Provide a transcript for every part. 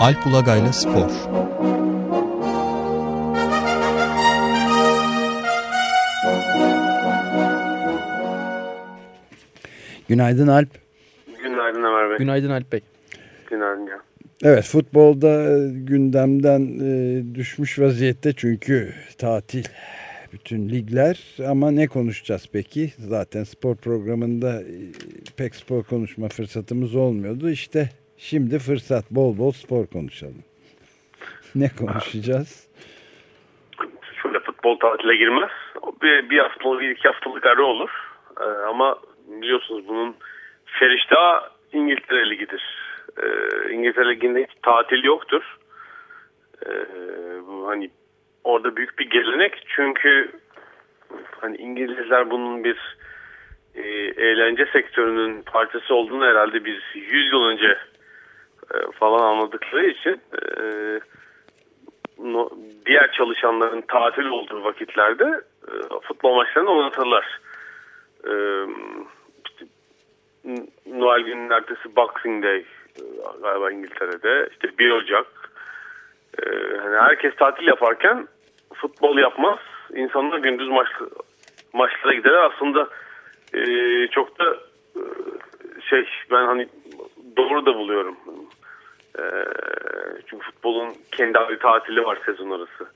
Alp Ulagay'la Spor Günaydın Alp. Günaydın Ömer Bey. Günaydın Alp Bey. Günaydın ya. Evet futbolda gündemden e, düşmüş vaziyette çünkü tatil bütün ligler ama ne konuşacağız peki? Zaten spor programında e, pek spor konuşma fırsatımız olmuyordu. İşte şimdi fırsat bol bol spor konuşalım. Ne konuşacağız? Şöyle futbol tatile girmez. Bir, bir haftalık, iki haftalık ara olur. Ee, ama biliyorsunuz bunun feriştahı İngiltere Ligi'dir. Ee, İngiltere Ligi'nde hiç tatil yoktur. Ee, bu hani orada büyük bir gelenek çünkü hani İngilizler bunun bir e, eğlence sektörünün parçası olduğunu herhalde biz 100 yıl önce falan anladıkları için e, diğer çalışanların tatil olduğu vakitlerde e, futbol maçlarını oynatırlar. E, Noel günün ertesi Boxing Day e, galiba İngiltere'de işte 1 Ocak e, hani herkes tatil yaparken futbol yapmaz. İnsanlar gündüz maç, maçlara gider. Aslında e, çok da e, şey ben hani doğru da buluyorum. E, çünkü futbolun kendi ayrı tatili var sezon arası.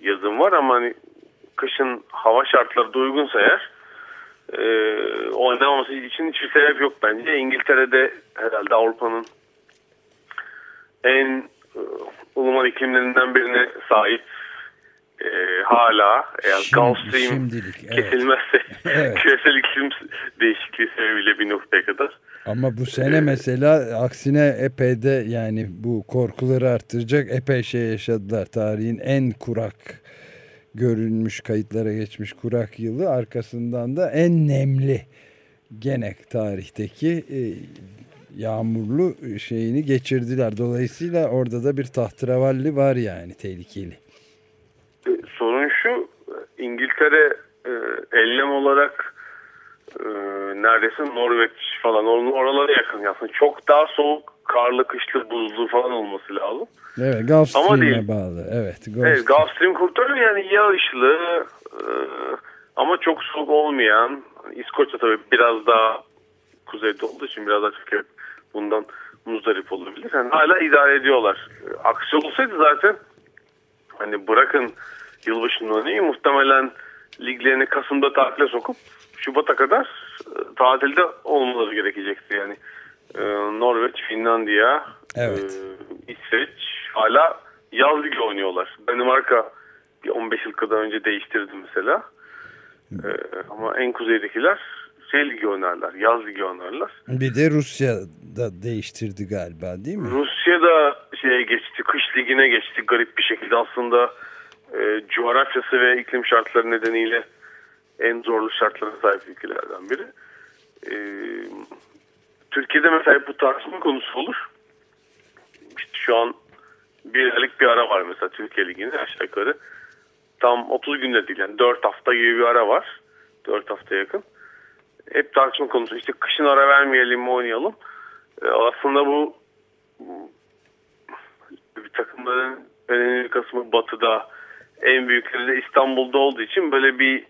Yazın var ama hani kışın hava şartları da uygunsa eğer e, oynamaması için hiçbir sebep yok bence. İngiltere'de herhalde Avrupa'nın en e, ılıman iklimlerinden birine sahip e, hala eğer Şimdi- Gulf Stream kesilmezse Evet. küresel iklim değişikliği sebebiyle bir noktaya kadar Ama bu sene mesela aksine epey de yani bu korkuları artıracak epey şey yaşadılar. Tarihin en kurak görülmüş kayıtlara geçmiş kurak yılı arkasından da en nemli gene tarihteki e, yağmurlu şeyini geçirdiler. Dolayısıyla orada da bir tahterevalli var yani tehlikeli. Sorun şu İngiltere e, enlem olarak e, neredeyse Norveç falan or- oralara yakın aslında çok daha soğuk karlı kışlı buzlu falan olması lazım. Evet Gulf Stream'e bağlı. Evet, Gulf Evet Gulf Stream kurtarıyor yani yağışlı e, ama çok soğuk olmayan İskoçya tabii biraz daha kuzeyde olduğu için biraz daha Türkiye bundan muzdarip olabilir. Yani hala idare ediyorlar. Aksi olsaydı zaten hani bırakın yılbaşından iyi muhtemelen liglerini Kasım'da tatile sokup Şubat'a kadar e, tatilde olmaları gerekecekti yani. E, Norveç, Finlandiya, Evet. e, İsveç hala yaz ligi oynuyorlar. Danimarka bir 15 yıl kadar önce değiştirdi mesela. E, ama en kuzeydekiler şey ligi oynarlar, yaz ligi oynarlar. Bir de Rusya da değiştirdi galiba değil mi? Rusya da şeye geçti, kış ligine geçti garip bir şekilde. Aslında e, coğrafyası ve iklim şartları nedeniyle en zorlu şartlara sahip ülkelerden biri. E, Türkiye'de mesela bu tartışma konusu olur. İşte şu an bir aylık bir ara var mesela Türkiye Ligi'nde aşağı yukarı. Tam 30 günde değil yani 4 hafta gibi bir ara var. 4 hafta yakın. Hep tartışma konusu. İşte kışın ara vermeyelim mi oynayalım. E, aslında bu bir takımların önemli kısmı batıda en büyükleri de İstanbul'da olduğu için böyle bir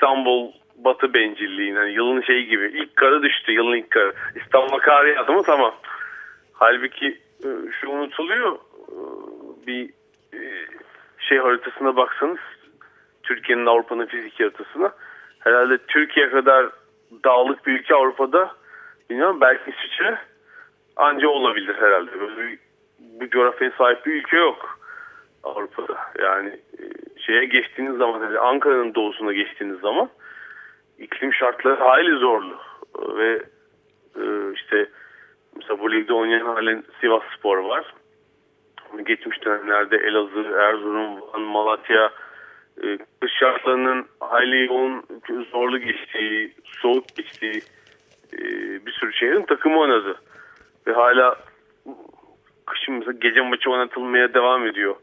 İstanbul batı bencilliği yani yılın şeyi gibi ilk karı düştü yılın ilk karı İstanbul'a kar yağdı mı tamam halbuki e, şu unutuluyor e, bir e, şey haritasına baksanız Türkiye'nin Avrupa'nın fizik haritasına herhalde Türkiye kadar dağlık bir ülke Avrupa'da bilmiyorum belki İsviçre anca olabilir herhalde. Böyle bir, bu coğrafyaya sahip bir ülke yok Avrupa'da. Yani şeye geçtiğiniz zaman yani Ankara'nın doğusuna geçtiğiniz zaman iklim şartları hayli zorlu. Ve e, işte mesela bu ligde oynayan halen Sivas Spor var. Geçmiş dönemlerde Elazığ, Erzurum, Van, Malatya e, kış şartlarının hayli yoğun, zorlu geçtiği, soğuk geçtiği e, bir sürü şehrin takımı oynadı. Ve hala kışın mesela gece maçı oynatılmaya devam ediyor.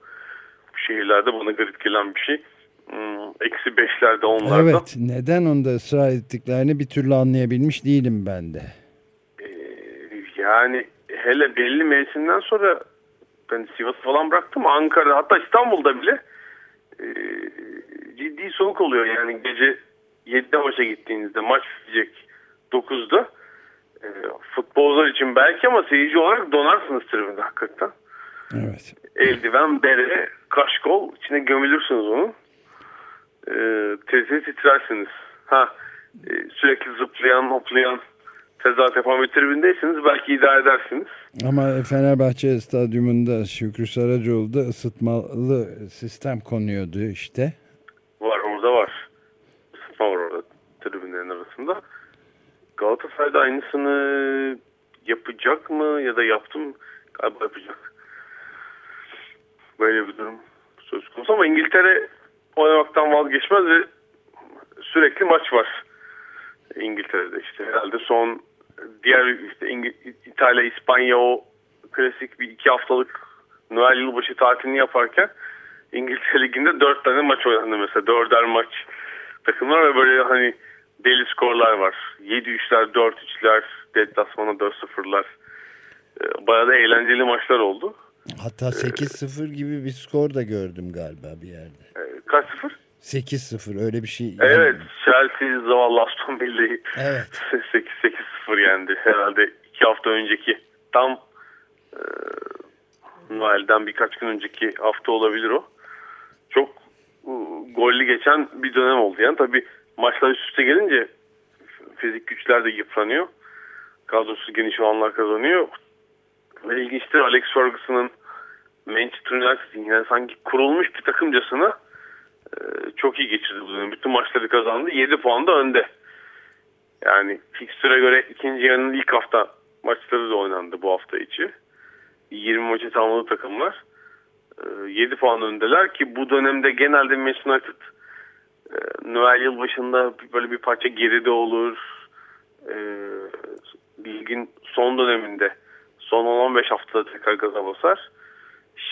Şehirlerde bana garip gelen bir şey. Hmm, Eksi beşlerde onlarda. Evet. Neden onda ısrar ettiklerini bir türlü anlayabilmiş değilim ben de. Ee, yani hele belli mevsimden sonra ben Sivas'ı falan bıraktım. Ankara'da hatta İstanbul'da bile e, ciddi soğuk oluyor. Yani gece 7'de maça gittiğinizde maç bitecek 9'da. E, futbolcular için belki ama seyirci olarak donarsınız tribünde hakikaten. Evet. Eldiven, bere, kaşkol içine gömülürsünüz onun. E, tezi titrersiniz. Ha, e, sürekli zıplayan, hoplayan tezat yapan bir tribündeyseniz belki idare edersiniz. Ama Fenerbahçe stadyumunda Şükrü Saracoğlu'da ısıtmalı sistem konuyordu işte. Var orada var. Isıtma var orada tribünlerin arasında. Galatasaray'da aynısını yapacak mı ya da yaptım galiba yapacak. Böyle bir durum söz konusu ama İngiltere oynamaktan vazgeçmez ve sürekli maç var. İngiltere'de işte herhalde son diğer işte İtalya, İspanya o klasik bir iki haftalık Noel yılbaşı tatilini yaparken İngiltere Ligi'nde dört tane maç oynandı mesela. Dörder maç takımlar ve böyle hani deli skorlar var. 7-3'ler, 4-3'ler, deplasmana 4-0'lar. Ee, Bayağı da eğlenceli maçlar oldu. Hatta 8-0 gibi bir skor da gördüm galiba bir yerde. Ee, Kaç sıfır? 8-0 öyle bir şey. Evet, Chelsea zavallı Aston Villa'yı Evet. 8-0 yendi. Herhalde iki hafta önceki tam e, Noel'den birkaç gün önceki hafta olabilir o. Çok e, gollü geçen bir dönem oldu. Yani tabii maçlar üst üste gelince fizik güçler de yıpranıyor. Kadrosu geniş olanlar kazanıyor. Ve ilginçtir Alex Ferguson'ın Manchester United'in yani sanki kurulmuş bir takımcasına e, çok iyi geçirdi bu dönem. Bütün maçları kazandı. 7 puan da önde. Yani fikstüre göre ikinci yarının ilk hafta maçları da oynandı bu hafta içi. 20 maçı tamamladı takımlar. E, 7 puan öndeler ki bu dönemde genelde Manchester United e, Noel yılbaşında böyle bir parça geride olur. E, ligin son döneminde son 10-15 haftada tekrar gaza basar.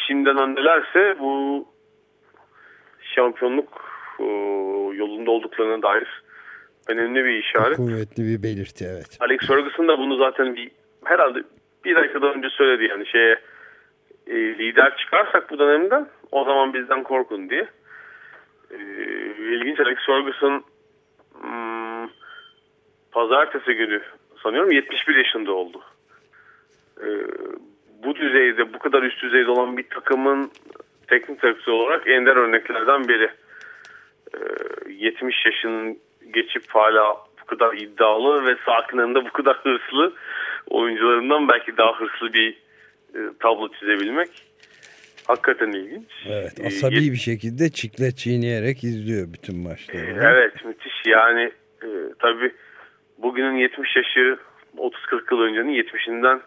Şimdiden öndelerse bu şampiyonluk e, yolunda olduklarına dair önemli bir işaret. Kuvvetli bir belirti evet. Alex Ferguson da bunu zaten bir herhalde bir dakika önce söyledi yani şeye e, lider çıkarsak bu dönemden o zaman bizden korkun diye. E, ilginç Alex Ferguson hmm, pazartesi günü sanıyorum 71 yaşında oldu. E, bu düzeyde bu kadar üst düzeyde olan bir takımın teknik direktör olarak ender örneklerden biri. E, 70 yaşının geçip hala bu kadar iddialı ve sakinlerinde bu kadar hırslı oyuncularından belki daha hırslı bir e, tablo çizebilmek hakikaten ilginç. Evet, E, asabi yet- bir şekilde çikle çiğneyerek izliyor bütün maçları. Evet müthiş yani e, tabi bugünün 70 yaşı 30-40 yıl öncenin 70'inden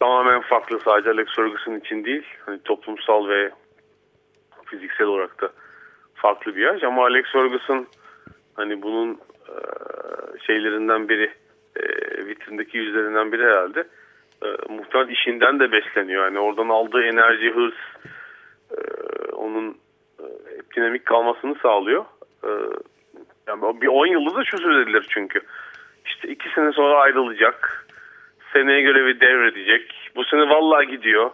tamamen farklı sadece Alex Ferguson için değil hani toplumsal ve fiziksel olarak da farklı bir yaş ama Alex Ferguson hani bunun e, şeylerinden biri e, vitrindeki yüzlerinden biri herhalde e, muhtemelen işinden de besleniyor yani oradan aldığı enerji hırs e, onun e, dinamik kalmasını sağlıyor. E, yani bir 10 yılda da şu söz edilir çünkü. İşte iki sene sonra ayrılacak. Seneye görevi devredecek. Bu sene vallahi gidiyor.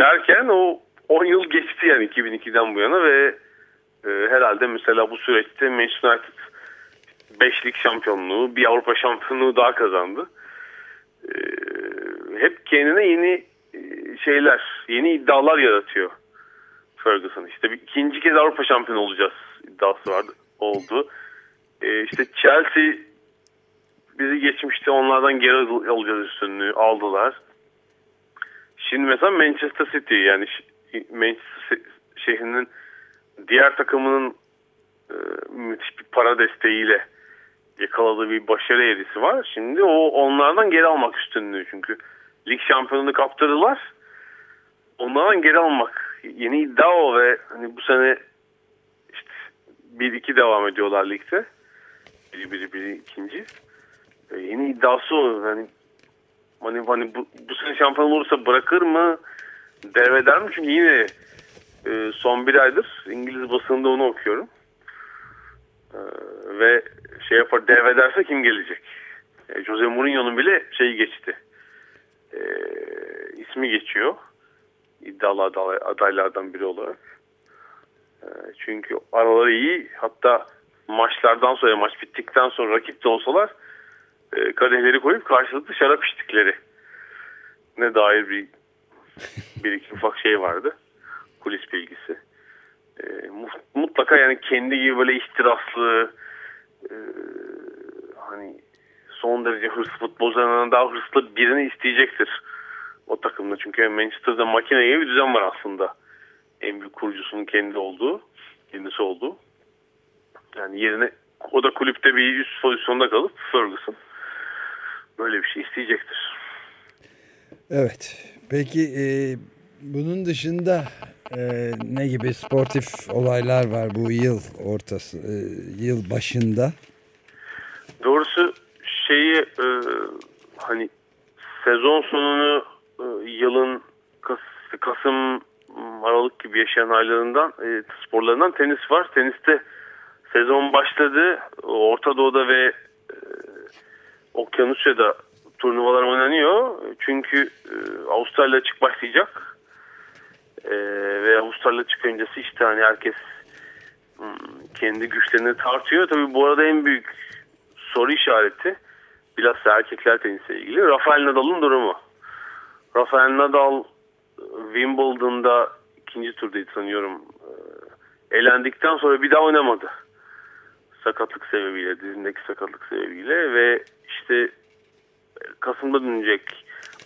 Derken o 10 yıl geçti yani 2002'den bu yana ve e, herhalde mesela bu süreçte Manchester United beşlik şampiyonluğu, bir Avrupa şampiyonluğu daha kazandı. E, hep kendine yeni e, şeyler, yeni iddialar yaratıyor. Ferguson. İşte bir, ikinci kez Avrupa şampiyonu olacağız iddiası vardı. Oldu. Ee, işte Chelsea bizi geçmişte onlardan geri al- alacağız üstünlüğü aldılar. Şimdi mesela Manchester City yani Manchester şehrinin diğer takımının e, müthiş bir para desteğiyle yakaladığı bir başarı eğrisi var. Şimdi o onlardan geri almak üstünlüğü çünkü lig şampiyonunu kaptırdılar. Onlardan geri almak yeni iddia o ve hani bu sene işte 1-2 devam ediyorlar ligde. Biri biri biri ikinci. E, yeni iddiası o. Yani hani, hani bu, bu sene şampiyon olursa bırakır mı? Devreder mi? Çünkü yine e, son bir aydır İngiliz basında onu okuyorum. E, ve şey yapar devrederse kim gelecek? E, Jose Mourinho'nun bile şeyi geçti. E, ismi geçiyor. iddialı adaylardan biri olarak. E, çünkü araları iyi. Hatta maçlardan sonra maç bittikten sonra rakip de olsalar e, kadehleri koyup karşılıklı şarap içtikleri ne dair bir bir iki ufak şey vardı. Kulis bilgisi. E, mutlaka yani kendi gibi böyle ihtiraslı e, hani son derece hırslı futbolcularından daha hırslı birini isteyecektir o takımda. Çünkü Manchester'da makine gibi bir düzen var aslında. En büyük kurucusunun kendi olduğu, kendisi olduğu. Yani yerine o da kulüpte bir üst pozisyonda kalıp Ferguson böyle bir şey isteyecektir. Evet. Peki e, bunun dışında e, ne gibi sportif olaylar var bu yıl ortası, e, yıl başında? Doğrusu şeyi e, hani sezon sonunu e, yılın Kas, Kasım Aralık gibi yaşayan aylarından e, sporlarından tenis var. Teniste sezon başladı. Orta Doğu'da ve Okyanusya'da turnuvalar oynanıyor. Çünkü e, Avustralya açık başlayacak. E, ve Avustralya açık öncesi işte hani herkes hmm, kendi güçlerini tartıyor. Tabii bu arada en büyük soru işareti bilhassa erkekler tenisiyle ilgili Rafael Nadal'ın durumu. Rafael Nadal Wimbledon'da ikinci turdaydı sanıyorum. E, elendikten sonra bir daha oynamadı. Sakatlık sebebiyle, dizindeki sakatlık sebebiyle ve işte Kasım'da dönecek.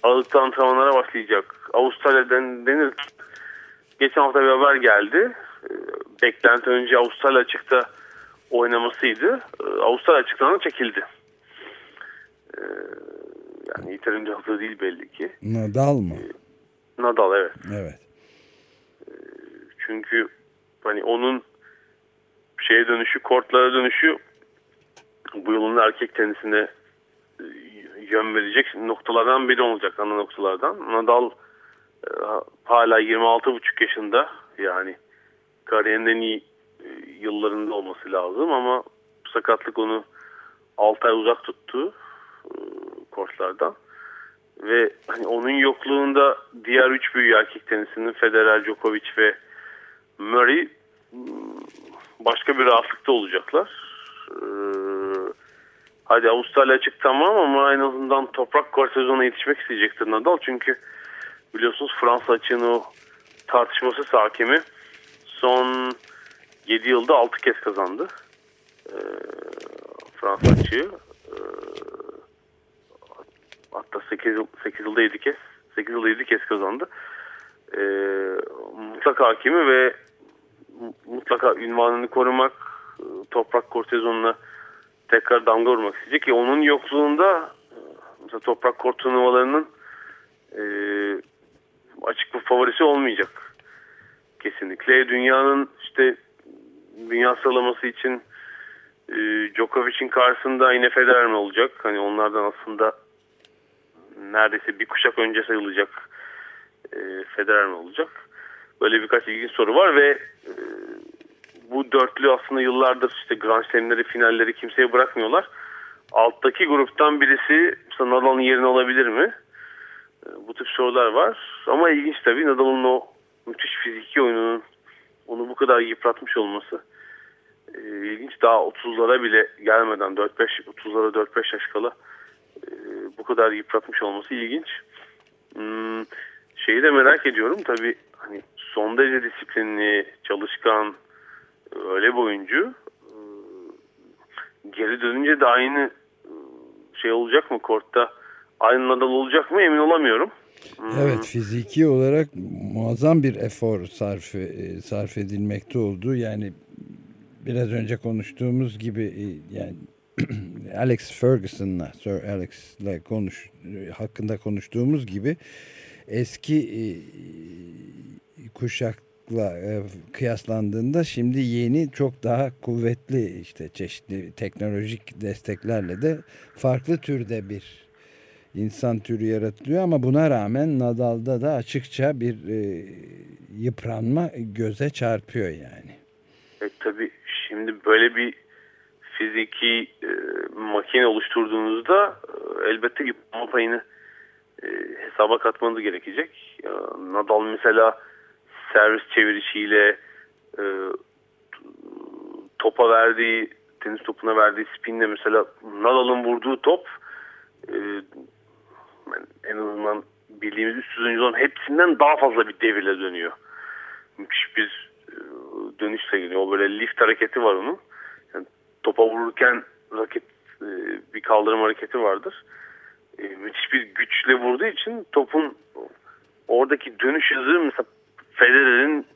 Aralıkta antrenmanlara başlayacak. Avustralya'dan denir geçen hafta bir haber geldi. Ee, beklenti önce Avustralya açıkta oynamasıydı. Ee, Avustralya açıktan çekildi. Ee, yani yeterince hazır değil belli ki. Nadal mı? Nadal evet. Evet. Çünkü hani onun şeye dönüşü, kortlara dönüşü bu yılın erkek tenisine yön verecek noktalardan biri olacak ana noktalardan. Nadal e, hala 26,5 yaşında yani kariyerinin en iyi e, yıllarında olması lazım ama sakatlık onu 6 ay uzak tuttu e, koçlardan. Ve hani onun yokluğunda diğer üç büyük erkek tenisinin Federer, Djokovic ve Murray başka bir rahatlıkta olacaklar. Ee, hadi Avustralya açık tamam ama en azından toprak kor sezonuna yetişmek isteyecektir Nadal. Çünkü biliyorsunuz Fransa açığın o tartışması hakimi son 7 yılda 6 kez kazandı. Ee, Fransa açığı. Ee, hatta 8, 8 yılda 7 kez 8 yılda 7 kez kazandı. Ee, mutlak hakimi ve mutlaka ünvanını korumak toprak kor sezonuna tekrar damga vurmak isteyecek ki onun yokluğunda mesela toprak kort turnuvalarının e, açık bir favorisi olmayacak. Kesinlikle. Dünyanın işte dünya sıralaması için e, Djokovic'in karşısında yine Federer mi olacak? Hani onlardan aslında neredeyse bir kuşak önce sayılacak e, Federer mi olacak? Böyle birkaç ilginç soru var ve e, bu dörtlü aslında yıllardır işte Grand Slam'leri, finalleri kimseye bırakmıyorlar. Alttaki gruptan birisi Nadal'ın yerini alabilir mi? Ee, bu tip sorular var. Ama ilginç tabii Nadal'ın o müthiş fiziki oyununun onu bu kadar yıpratmış olması. Ee, ilginç daha 30'lara bile gelmeden 4-5 30'lara 4-5 yaş kala e, bu kadar yıpratmış olması ilginç. Hmm, şeyi de merak ediyorum tabii hani son derece disiplinli, çalışkan, öyle bir oyuncu. Ee, geri dönünce de aynı e, şey olacak mı kortta? Aynı Nadal olacak mı emin olamıyorum. Hmm. Evet fiziki olarak muazzam bir efor sarf, e, sarf edilmekte oldu. Yani biraz önce konuştuğumuz gibi e, yani Alex Ferguson'la Sir Alex'le konuş hakkında konuştuğumuz gibi eski kuşak e, kıyaslandığında şimdi yeni çok daha kuvvetli işte çeşitli teknolojik desteklerle de farklı türde bir insan türü yaratılıyor ama buna rağmen Nadal'da da açıkça bir e, yıpranma göze çarpıyor yani. E, tabii şimdi böyle bir fiziki e, makine oluşturduğunuzda e, elbette yıpranma payını e, hesaba katmanız gerekecek. Nadal mesela servis çevirişiyle e, topa verdiği tenis topuna verdiği spinle mesela Nadal'ın vurduğu top e, en azından bildiğimiz üst düzey oyuncuların hepsinden daha fazla bir devirle dönüyor. Müthiş bir e, dönüş sergiliyor. O böyle lift hareketi var onun. Yani topa vururken raket e, bir kaldırım hareketi vardır. E, müthiş bir güçle vurduğu için topun oradaki dönüş hızı mesela Federer'in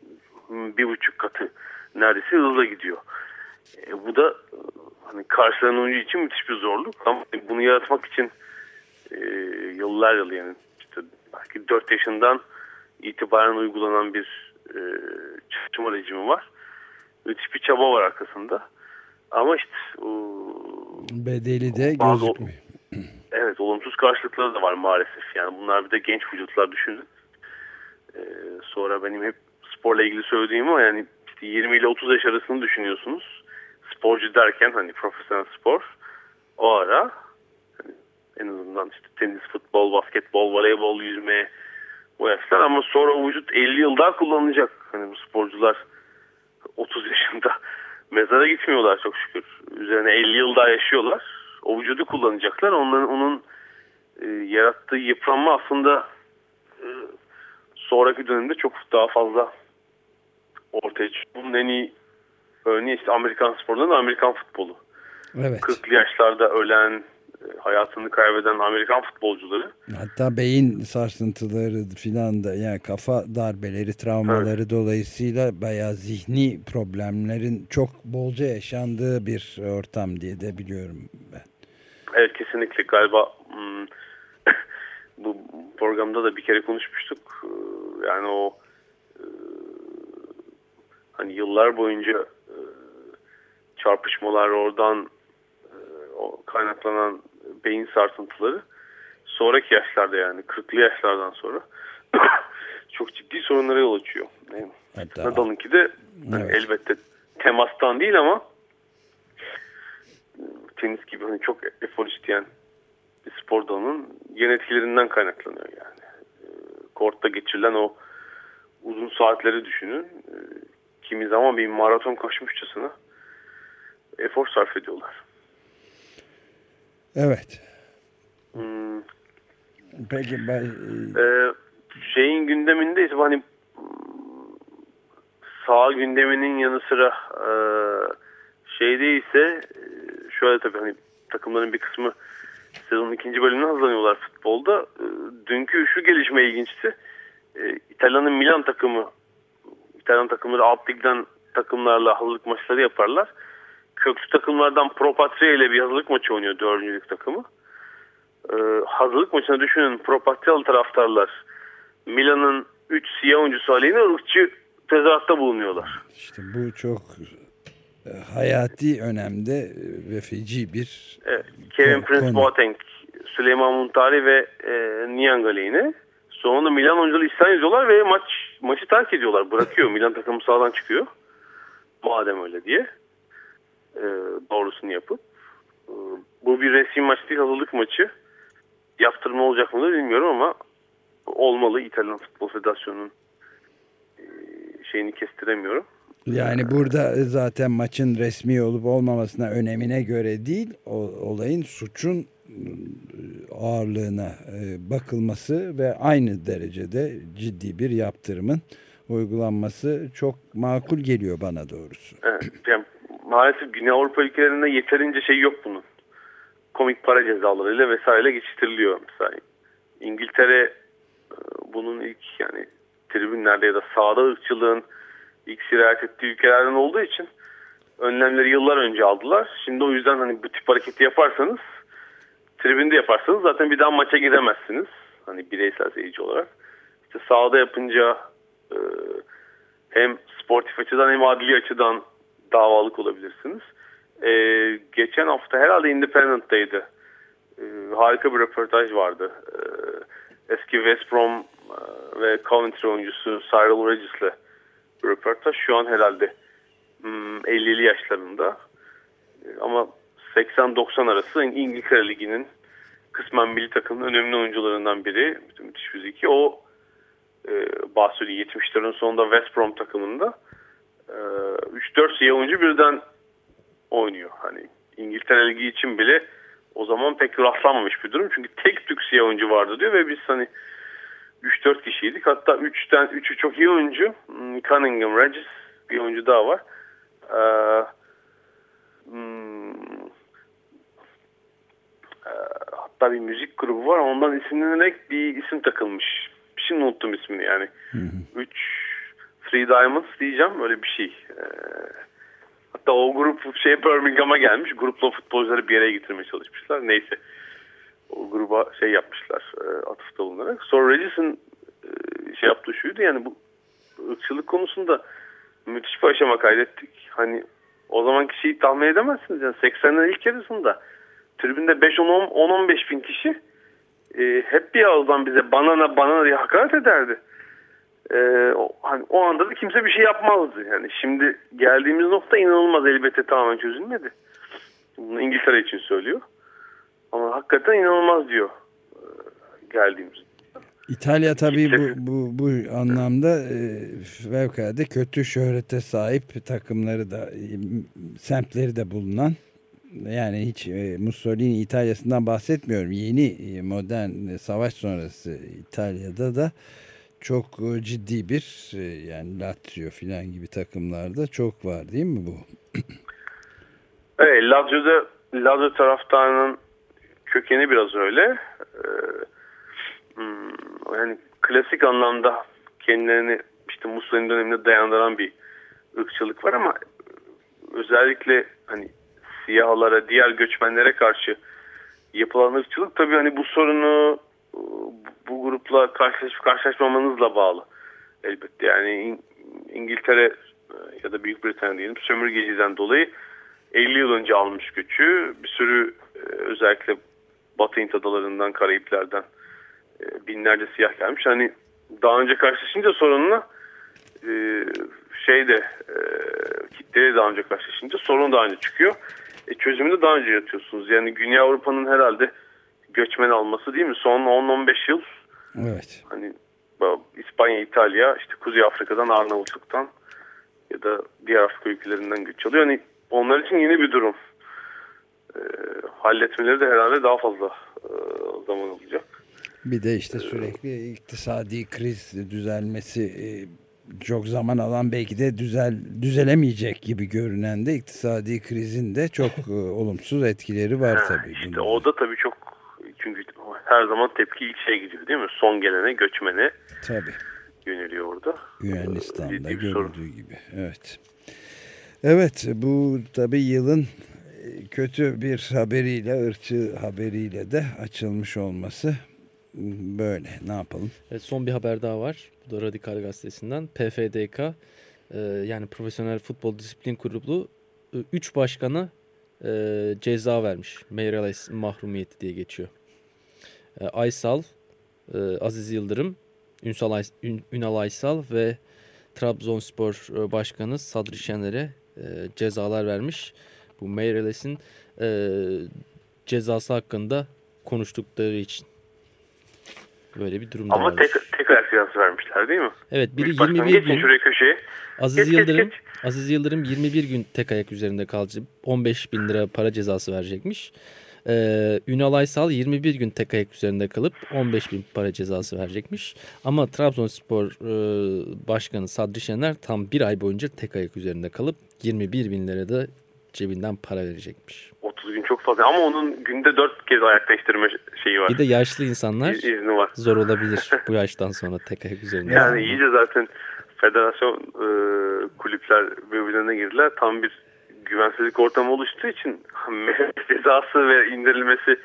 bir buçuk katı neredeyse hızla gidiyor. E, bu da hani karşılanan oyuncu için müthiş bir zorluk ama bunu yaratmak için e, yıllar yılı yani işte belki 4 yaşından itibaren uygulanan bir e, çalışma rejimi var. Müthiş bir çaba var arkasında. Ama işte o, bedeli de gözükmüyor. Evet olumsuz karşılıkları da var maalesef. Yani bunlar bir de genç vücutlar düşünün. Ee, sonra benim hep sporla ilgili söylediğim o yani işte 20 ile 30 yaş arasını düşünüyorsunuz. Sporcu derken hani profesyonel spor o ara hani en azından işte tenis, futbol, basketbol, voleybol, yüzme bu yaşlar ama sonra vücut 50 yıl daha kullanılacak. Hani bu sporcular 30 yaşında mezara gitmiyorlar çok şükür. Üzerine 50 yıl daha yaşıyorlar. O vücudu kullanacaklar. Onların onun e, yarattığı yıpranma aslında e, sonraki dönemde çok daha fazla ortaya çıkıyor. Bunun en iyi örneği işte Amerikan sporundan Amerikan futbolu. Evet. 40'lı yaşlarda ölen, hayatını kaybeden Amerikan futbolcuları. Hatta beyin sarsıntıları filan da yani kafa darbeleri, travmaları evet. dolayısıyla bayağı zihni problemlerin çok bolca yaşandığı bir ortam diye de biliyorum ben. Evet kesinlikle galiba hmm, bu programda da bir kere konuşmuştuk. Ee, yani o e, hani yıllar boyunca e, çarpışmalar oradan o kaynaklanan beyin sarsıntıları sonraki yaşlarda yani 40'lı yaşlardan sonra çok ciddi sorunlara yol açıyor. Hatta, Nadal'ınki de evet. elbette temastan değil ama tenis gibi hani çok efor isteyen bir spor dalının gen etkilerinden kaynaklanıyor yani. Kortta geçirilen o uzun saatleri düşünün. Kimi zaman bir maraton koşmuşçasına efor sarf ediyorlar. Evet. Hmm. Peki ben... Ee, şeyin gündeminde hani sağ gündeminin yanı sıra e, şeyde ise şöyle tabii hani takımların bir kısmı sezonun ikinci bölümüne hazırlanıyorlar futbolda. E, dünkü şu gelişme ilginçti. E, İtalya'nın Milan takımı İtalyan takımları alt ligden takımlarla hazırlık maçları yaparlar köklü takımlardan Pro Patria ile bir hazırlık maçı oynuyor dördüncülük takımı. Ee, hazırlık maçına düşünün Pro taraftarlar Milan'ın 3 siyah oyuncusu aleyhine ırkçı tezahüratta bulunuyorlar. İşte bu çok hayati önemde ve feci bir evet, Kevin Prince Boateng, Süleyman Muntari ve e, Niang aleyhine. Sonunda Milan oyuncuları isyan ediyorlar ve maç maçı terk ediyorlar. Bırakıyor. Milan takımı sağdan çıkıyor. Madem öyle diye e, doğrusunu yapıp e, bu bir resim maçı değil hazırlık maçı yaptırma olacak mı da bilmiyorum ama olmalı İtalyan Futbol Federasyonu'nun e, şeyini kestiremiyorum. Yani burada zaten maçın resmi olup olmamasına önemine göre değil o, olayın suçun ağırlığına e, bakılması ve aynı derecede ciddi bir yaptırımın uygulanması çok makul geliyor bana doğrusu. Evet, yani maalesef Güney Avrupa ülkelerinde yeterince şey yok bunun. Komik para cezalarıyla vesaire geçiştiriliyor. Mesela İngiltere e, bunun ilk yani tribünlerde ya da sahada ırkçılığın ilk sirayet ettiği ülkelerden olduğu için önlemleri yıllar önce aldılar. Şimdi o yüzden hani bu tip hareketi yaparsanız tribünde yaparsanız zaten bir daha maça gidemezsiniz. Hani bireysel seyirci olarak. İşte sahada yapınca e, hem sportif açıdan hem adli açıdan davalık olabilirsiniz. Ee, geçen hafta herhalde Independent'taydı. Ee, harika bir röportaj vardı. Ee, eski West Brom e, ve Coventry oyuncusu Cyril Regis'le bir röportaj. Şu an herhalde hmm, 50'li yaşlarında. Ee, ama 80-90 arası İngiltere Ligi'nin kısmen milli takımın önemli oyuncularından biri. Müthiş fiziki. O e, bahsediyor 70'lerin sonunda West Brom takımında e, 3-4 siyah oyuncu birden oynuyor. Hani İngiltere Ligi için bile o zaman pek rastlanmamış bir durum. Çünkü tek tük siyah oyuncu vardı diyor ve biz hani 3-4 kişiydik. Hatta 3'ten 3'ü çok iyi oyuncu. Hmm, Cunningham, Regis bir oyuncu daha var. Ee, hmm, e, hatta bir müzik grubu var. Ondan isimlenerek bir isim takılmış. Şimdi unuttum ismini yani. 3 Three Diamonds diyeceğim. Öyle bir şey. Ee, hatta o grup şey Birmingham'a gelmiş. Grupla futbolcuları bir yere getirmeye çalışmışlar. Neyse. Gruba şey yapmışlar. E, atıfta bulunarak. Sonra Regis'in e, şey yaptığı şuydu yani bu ırkçılık konusunda müthiş bir aşama kaydettik. Hani o zamanki şeyi tahmin edemezsiniz. Yani 80'lerin ilk yarısında tribünde 5-10-15 bin kişi e, hep bir ağızdan bize banana banana diye hakaret ederdi. E, o, hani o anda da kimse bir şey yapmazdı. Yani şimdi geldiğimiz nokta inanılmaz elbette tamamen çözülmedi. Bunu İngiltere için söylüyor. Ama hakikaten inanılmaz diyor e, geldiğimiz. İtalya tabii bu, bu, bu anlamda e, fevkalade kötü şöhrete sahip takımları da e, semtleri de bulunan yani hiç e, Mussolini İtalya'sından bahsetmiyorum. Yeni e, modern e, savaş sonrası İtalya'da da çok e, ciddi bir e, yani Lazio filan gibi takımlarda çok var değil mi bu? evet Lazio'da Lazio taraftarının kökeni biraz öyle. Hmm, yani klasik anlamda kendilerini işte Mussolini döneminde dayandıran bir ırkçılık var ama özellikle hani siyahlara, diğer göçmenlere karşı yapılan ırkçılık tabii hani bu sorunu bu grupla karşılaşıp karşılaşmamanızla bağlı elbette. Yani İngiltere ya da Büyük Britanya diyelim sömürgeciden dolayı 50 yıl önce almış göçü bir sürü özellikle Batı Hint adalarından, Karayipler'den binlerce siyah gelmiş. Hani daha önce karşılaşınca sorunla şeyde kitleye daha önce karşılaşınca sorun daha önce çıkıyor. E, çözümünü daha önce yatıyorsunuz. Yani Güney Avrupa'nın herhalde göçmen alması değil mi? Son 10-15 yıl. Evet. Hani İspanya, İtalya, işte Kuzey Afrika'dan, Arnavutluk'tan ya da diğer Afrika ülkelerinden göç alıyor. Hani onlar için yeni bir durum. E, halletmeleri de herhalde daha fazla e, zaman alacak. Bir de işte sürekli iktisadi kriz düzelmesi e, çok zaman alan belki de düzel düzelemeyecek gibi görünen de iktisadi krizin de çok e, olumsuz etkileri var tabii. İşte bunun. o da tabii çok çünkü her zaman tepki ilk şey gidiyor değil mi? Son gelene göçmene tabii. yöneliyor orada. Yunanistan'da görüldüğü gibi. Evet. Evet bu tabii yılın kötü bir haberiyle, ırkçı haberiyle de açılmış olması böyle. Ne yapalım? Evet, son bir haber daha var. Bu da Radikal Gazetesi'nden. PFDK e, yani Profesyonel Futbol Disiplin Kurulu 3 e, başkana e, ceza vermiş. Mayoral mahrumiyeti diye geçiyor. Aysal, Aziz Yıldırım, Ünsal Ay, Ün, Ünal Aysal ve Trabzonspor Başkanı Sadri Şener'e e, cezalar vermiş. Bu Mayorales'in e, cezası hakkında konuştukları için. Böyle bir durumda Ama tek, tek ayak cezası vermişler değil mi? Evet biri 21 gün. şuraya köşeye. Aziz geç, Yıldırım geç, geç. Aziz Yıldırım 21 gün tek ayak üzerinde kalacak. 15 bin lira para cezası verecekmiş. Ee, Ünal Aysal 21 gün tek ayak üzerinde kalıp 15 bin para cezası verecekmiş. Ama Trabzonspor e, Başkanı Sadri Şener tam bir ay boyunca tek ayak üzerinde kalıp 21 bin lira da cebinden para verecekmiş. 30 gün çok fazla ama onun günde 4 kez ayak değiştirme şeyi var. Bir de yaşlı insanlar izni var. zor olabilir bu yaştan sonra tek ayak üzerinde. Yani iyice zaten federasyon e, kulüpler birbirlerine girdiler. Tam bir güvensizlik ortamı oluştuğu için cezası ve indirilmesi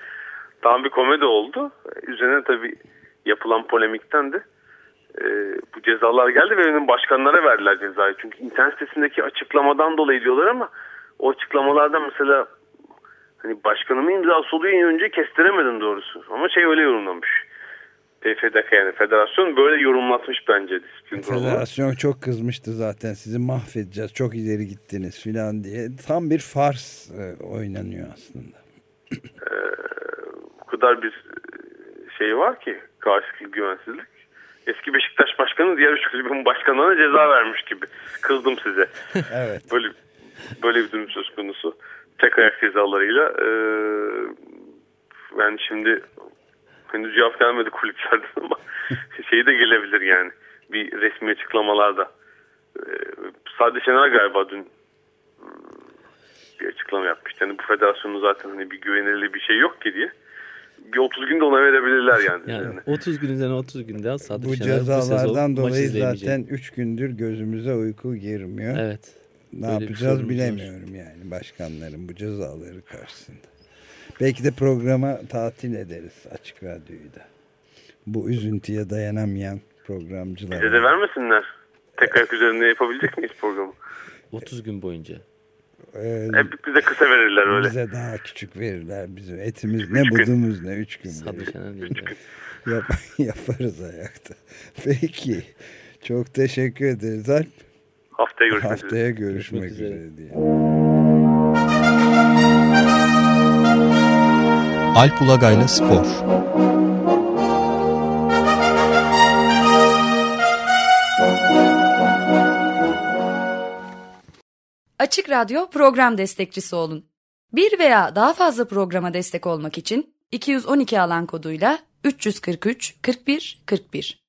tam bir komedi oldu. Üzerine tabii yapılan polemikten de e, bu cezalar geldi ve benim başkanlara verdiler cezayı. Çünkü internet sitesindeki açıklamadan dolayı diyorlar ama o açıklamalarda mesela hani başkanımın imzası oluyor önce kestiremedim doğrusu. Ama şey öyle yorumlamış. TFDK yani federasyon böyle yorumlatmış bence disiplin Federasyon kurulu. çok kızmıştı zaten sizi mahvedeceğiz çok ileri gittiniz filan diye. Tam bir fars e, oynanıyor aslında. Ee, kadar bir şey var ki karşılıklı güvensizlik. Eski Beşiktaş Başkanı diğer üç kulübün başkanına ceza vermiş gibi. Kızdım size. evet. Böyle böyle bir durum söz konusu. Tek ayak cezalarıyla. Ee, yani şimdi henüz cevap gelmedi kulüplerden ama şey de gelebilir yani. Bir resmi açıklamalarda. Ee, sadece Şener galiba dün bir açıklama yapmıştı. Yani bu federasyonun zaten hani bir güvenilirliği bir şey yok ki diye. Bir 30 günde ona verebilirler yani. yani 30 gün üzerine 30 günde Sadık Bu Şener cezalardan bu dolayı zaten 3 gündür gözümüze uyku girmiyor. Evet. Ne yapacağız bilemiyorum var. yani başkanların bu cezaları karşısında. Belki de programa tatil ederiz Açık Radyo'yu da. Bu üzüntüye dayanamayan programcılar. Bize de vermesinler. Tek ayak üzerinde yapabilecek miyiz programı? 30 gün boyunca. Ee, Hep bize kısa verirler öyle. Bize daha küçük verirler. Bizim etimiz ne budumuz ne. Üç gün. Sadık Şener Yap, yaparız ayakta. Peki. Çok teşekkür ederiz Alp. Haftaya görüşmek Haftaya üzere. görüşmek, görüşmek üzere. üzere diye. Alp Ulagay'la Spor Açık Radyo program destekçisi olun. Bir veya daha fazla programa destek olmak için 212 alan koduyla 343 41 41